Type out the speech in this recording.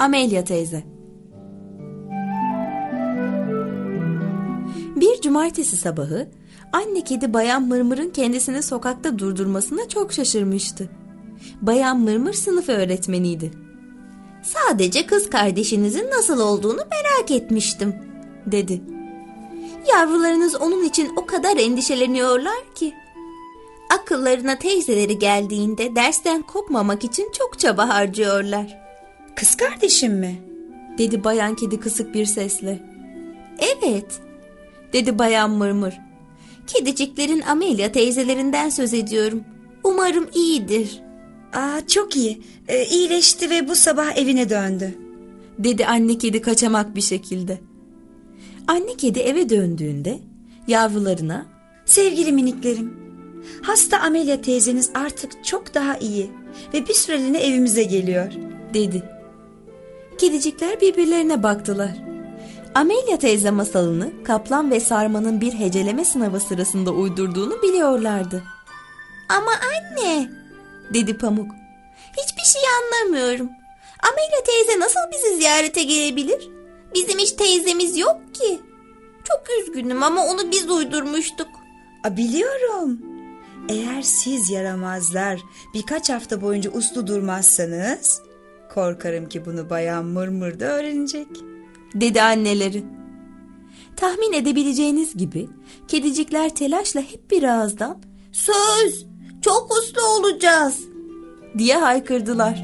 Amelia teyze Bir cumartesi sabahı anne kedi Bayan Mırmır'ın kendisini sokakta durdurmasına çok şaşırmıştı. Bayan Mırmır sınıf öğretmeniydi. Sadece kız kardeşinizin nasıl olduğunu merak etmiştim, dedi. Yavrularınız onun için o kadar endişeleniyorlar ki. Akıllarına teyzeleri geldiğinde dersten kopmamak için çok çaba harcıyorlar. Kız kardeşim mi? dedi bayan kedi kısık bir sesle. Evet, dedi bayan mırmır. Kediciklerin Amelia teyzelerinden söz ediyorum. Umarım iyidir. Aa çok iyi. Ee, iyileşti ve bu sabah evine döndü. Dedi anne kedi kaçamak bir şekilde. Anne kedi eve döndüğünde yavrularına Sevgili miniklerim, hasta Amelia teyzeniz artık çok daha iyi ve bir süreliğine evimize geliyor. dedi. Kedicikler birbirlerine baktılar. Amelia teyze masalını Kaplan ve Sarma'nın bir heceleme sınavı sırasında uydurduğunu biliyorlardı. Ama anne, dedi Pamuk. hiçbir şey anlamıyorum. Amelia teyze nasıl bizi ziyarete gelebilir? Bizim hiç teyzemiz yok ki. Çok üzgünüm ama onu biz uydurmuştuk. A, biliyorum. Eğer siz yaramazlar birkaç hafta boyunca uslu durmazsanız korkarım ki bunu bayan Mırmır da öğrenecek. dedi anneleri. Tahmin edebileceğiniz gibi kedicikler telaşla hep bir ağızdan Söz, çok uslu olacağız. diye haykırdılar.